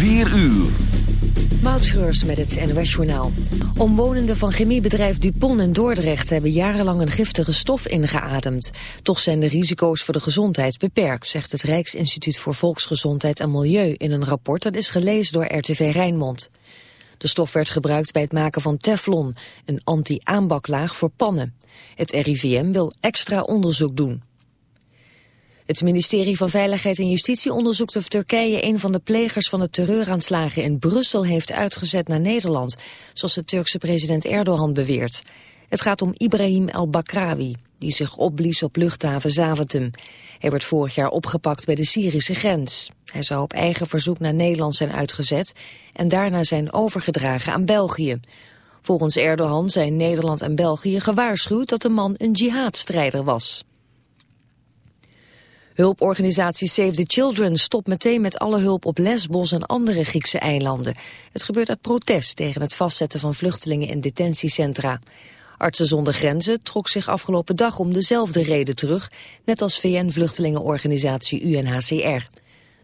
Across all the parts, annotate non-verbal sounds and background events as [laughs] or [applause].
4 uur. Moutschreurs met het NOS Journaal. Omwonenden van chemiebedrijf Dupont in Dordrecht hebben jarenlang een giftige stof ingeademd. Toch zijn de risico's voor de gezondheid beperkt, zegt het Rijksinstituut voor Volksgezondheid en Milieu in een rapport dat is gelezen door RTV Rijnmond. De stof werd gebruikt bij het maken van teflon, een anti-aanbaklaag voor pannen. Het RIVM wil extra onderzoek doen. Het ministerie van Veiligheid en Justitie onderzoekt of Turkije een van de plegers van de terreuraanslagen in Brussel heeft uitgezet naar Nederland, zoals de Turkse president Erdogan beweert. Het gaat om Ibrahim el-Bakrawi, die zich opblies op luchthaven Zaventem. Hij werd vorig jaar opgepakt bij de Syrische grens. Hij zou op eigen verzoek naar Nederland zijn uitgezet en daarna zijn overgedragen aan België. Volgens Erdogan zijn Nederland en België gewaarschuwd dat de man een jihadstrijder was. Hulporganisatie Save the Children stopt meteen met alle hulp op Lesbos en andere Griekse eilanden. Het gebeurt uit protest tegen het vastzetten van vluchtelingen in detentiecentra. Artsen zonder grenzen trok zich afgelopen dag om dezelfde reden terug, net als VN-vluchtelingenorganisatie UNHCR.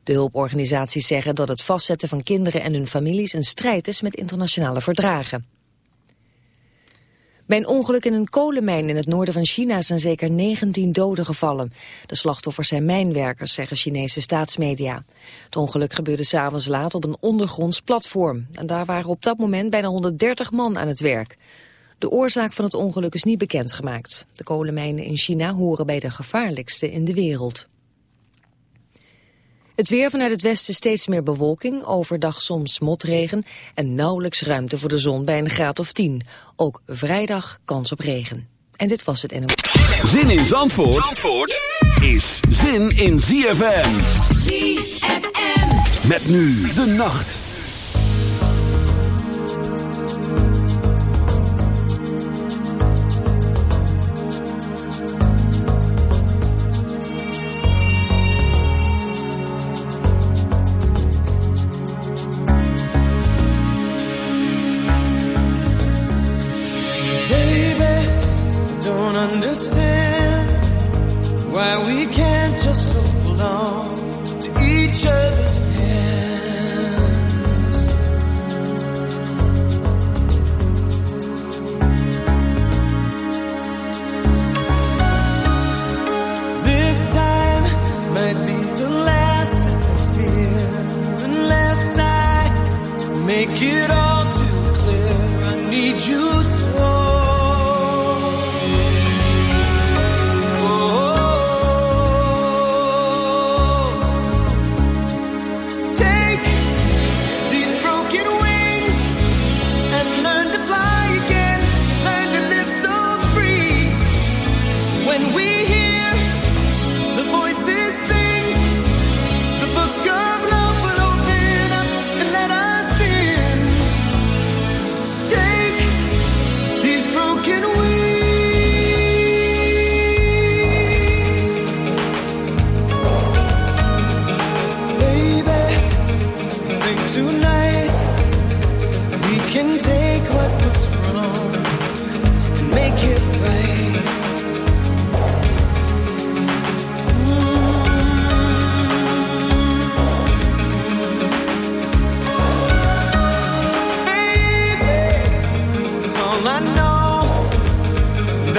De hulporganisaties zeggen dat het vastzetten van kinderen en hun families een strijd is met internationale verdragen. Bij een ongeluk in een kolenmijn in het noorden van China zijn zeker 19 doden gevallen. De slachtoffers zijn mijnwerkers, zeggen Chinese staatsmedia. Het ongeluk gebeurde s'avonds laat op een ondergronds platform. En daar waren op dat moment bijna 130 man aan het werk. De oorzaak van het ongeluk is niet bekendgemaakt. De kolenmijnen in China horen bij de gevaarlijkste in de wereld. Het weer vanuit het westen steeds meer bewolking, overdag soms motregen en nauwelijks ruimte voor de zon bij een graad of 10. Ook vrijdag kans op regen. En dit was het NO. Zin in Zandvoort, Zandvoort is zin in ZFM. ZFM. Met nu de nacht.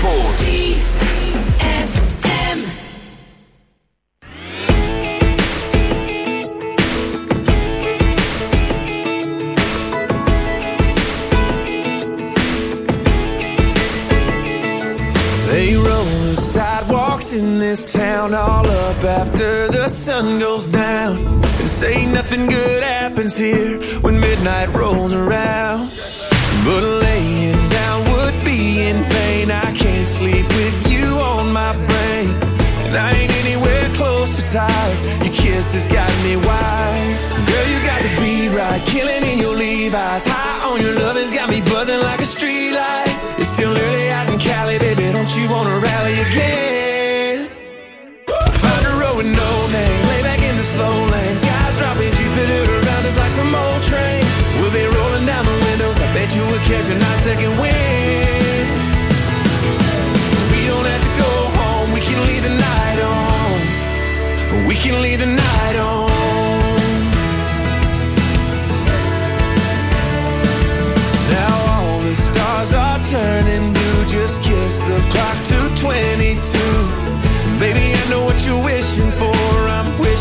Zandvoort. has got me wide. Girl, you got the beat right, killing in your Levi's.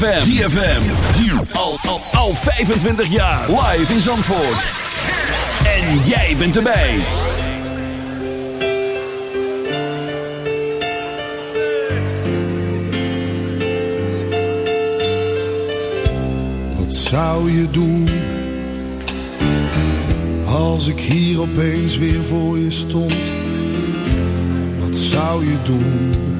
ZFM. ZFM. Al, al, al 25 jaar. Live in Zandvoort. En jij bent erbij. Wat zou je doen? Als ik hier opeens weer voor je stond. Wat zou je doen?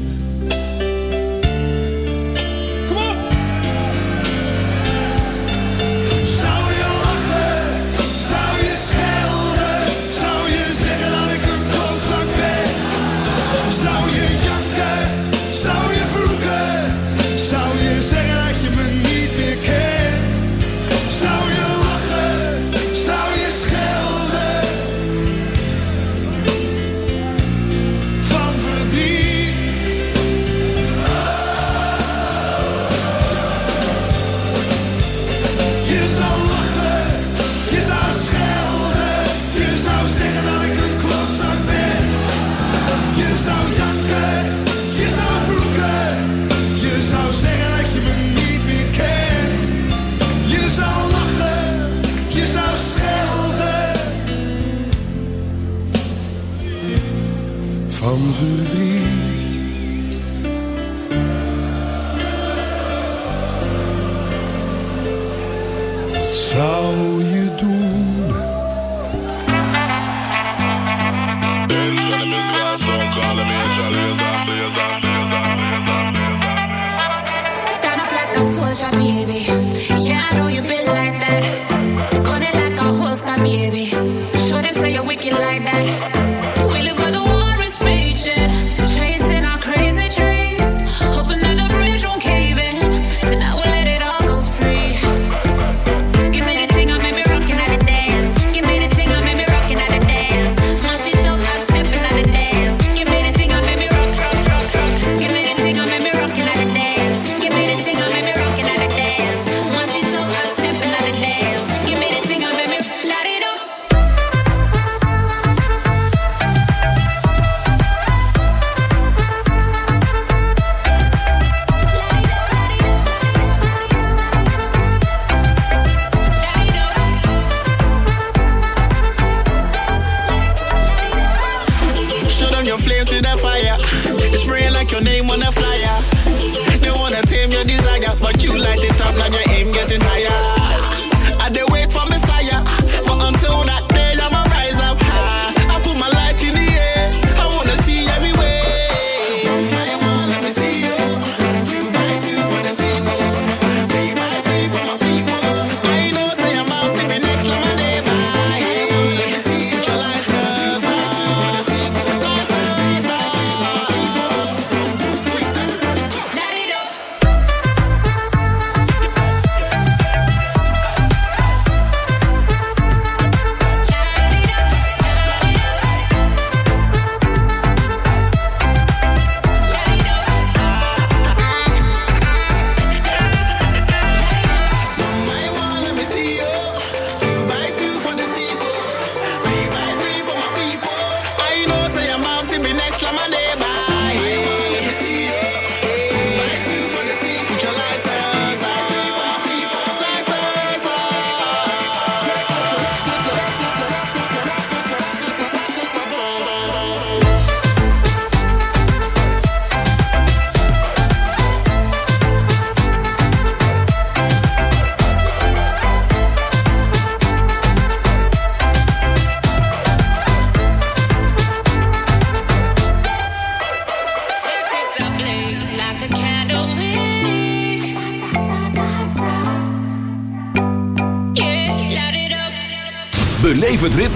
Verdriet. Wat zou je doen? Stand up like a soldier, baby.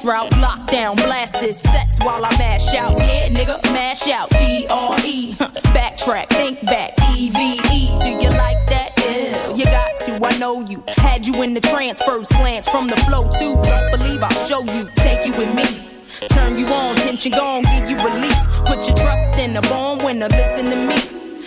Cash route. Lockdown, blast this sets while I mash out. Yeah, nigga, mash out. D R E. [laughs] Backtrack, think back. E V E. Do you like that? Yeah, you got to. I know you. Had you in the trance, first glance from the flow too. Don't believe I'll show you. Take you with me. Turn you on, tension gone, give you relief. Put your trust in the born winner, listen to me.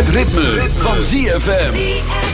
Het ritme, van ZFM.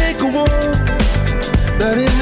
take a walk, but in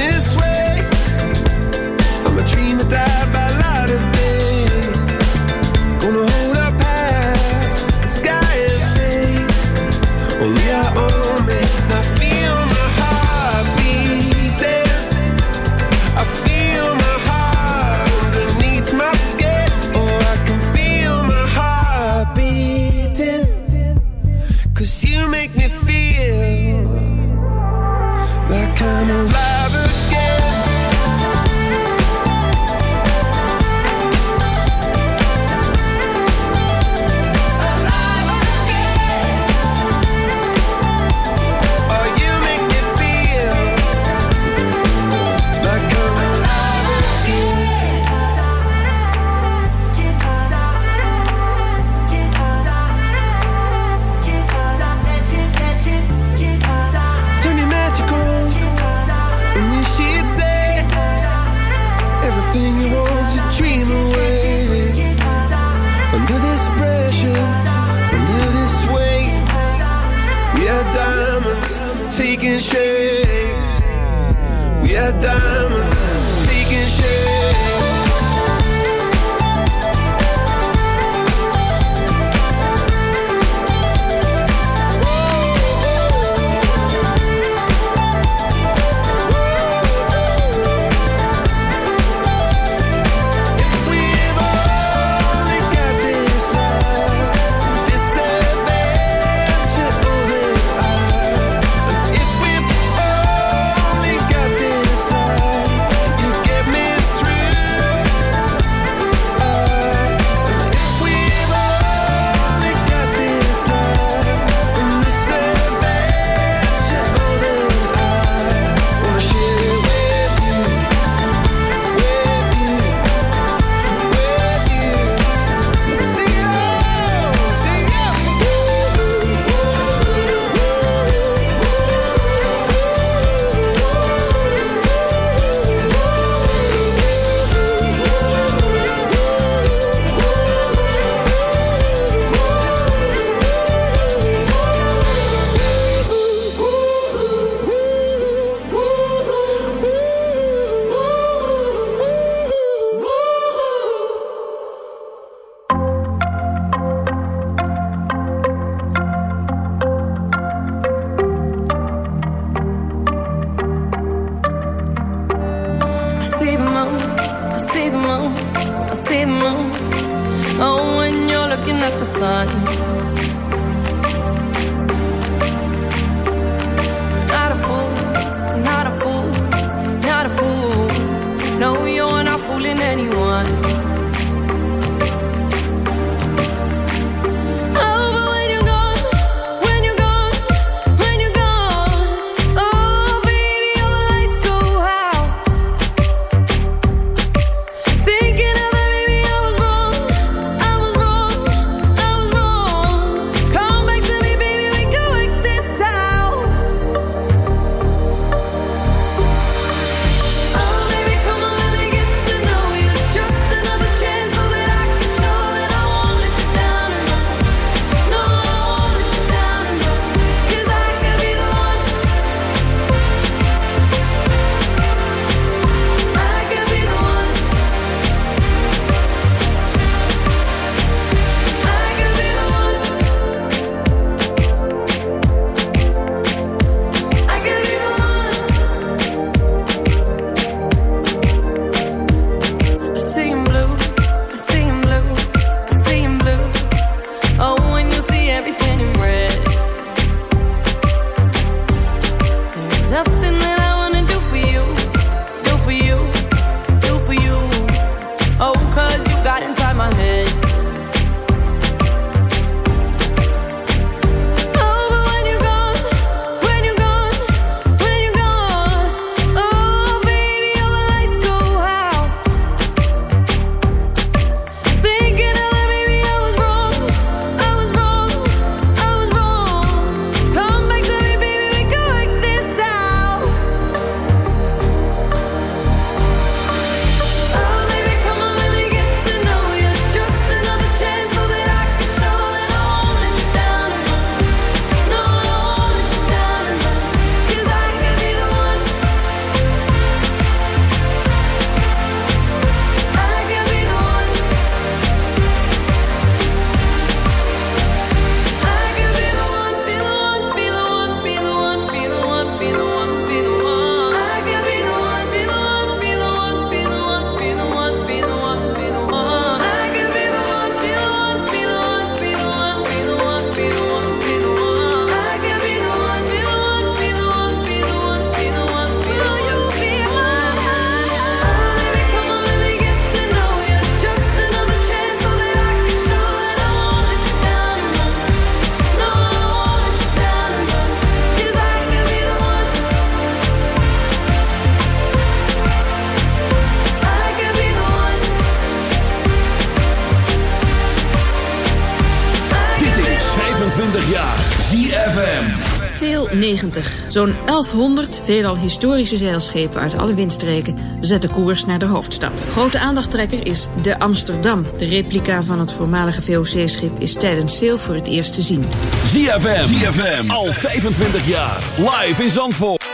90. Zo'n 1100 veelal historische zeilschepen uit alle windstreken zetten koers naar de hoofdstad. Grote aandachttrekker is de Amsterdam. De replica van het voormalige VOC-schip is tijdens Sail voor het eerst te zien. ZFM. ZFM. Al 25 jaar. Live in Zandvoort.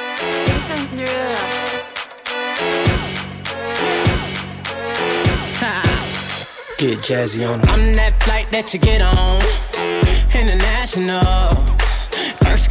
Get jazzy on. I'm that flight that you get on. International.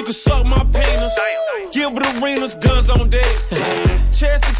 You can suck my penis. Gilbert Arenas, guns on deck.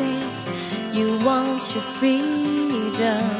Say you want your freedom.